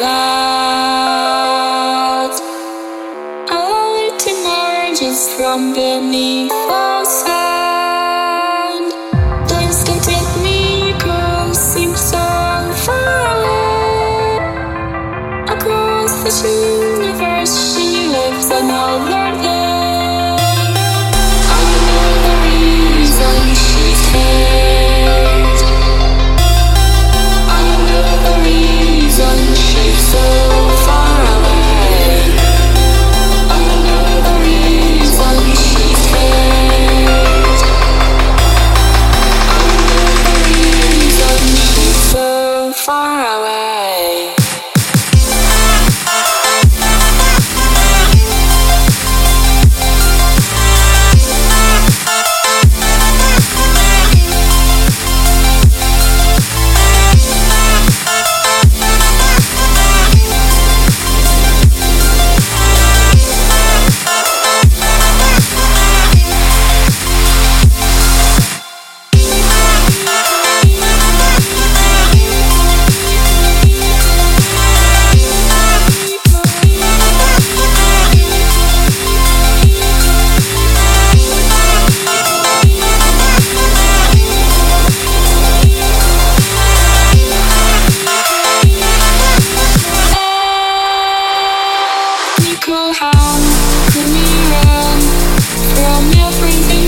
God. All emerges from beneath the sand. Dance can take me across, seem so far away. Across this universe, she lives another. your hand, give me run from everything.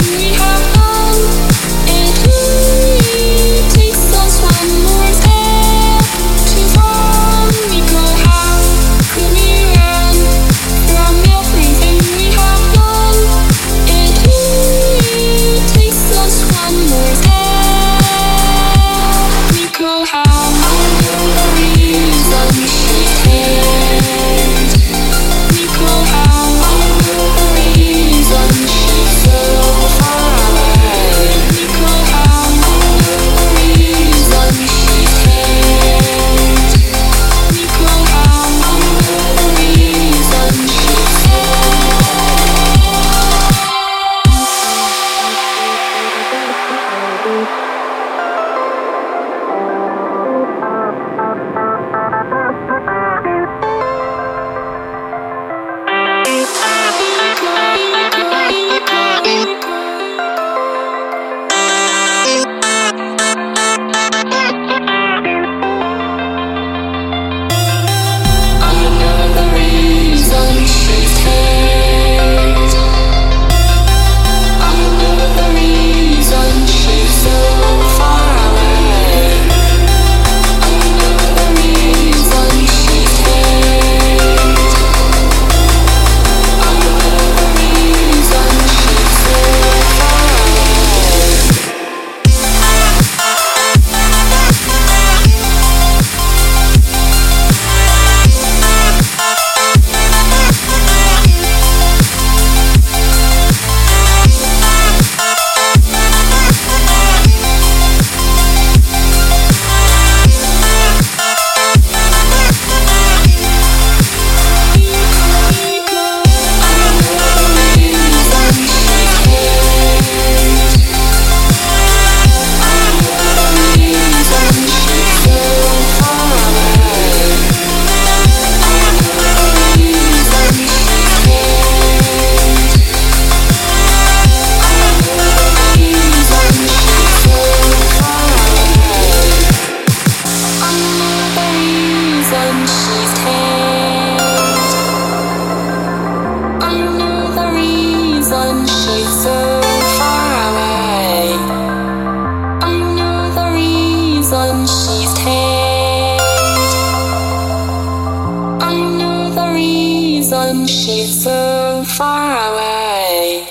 I know the reason she's so far away.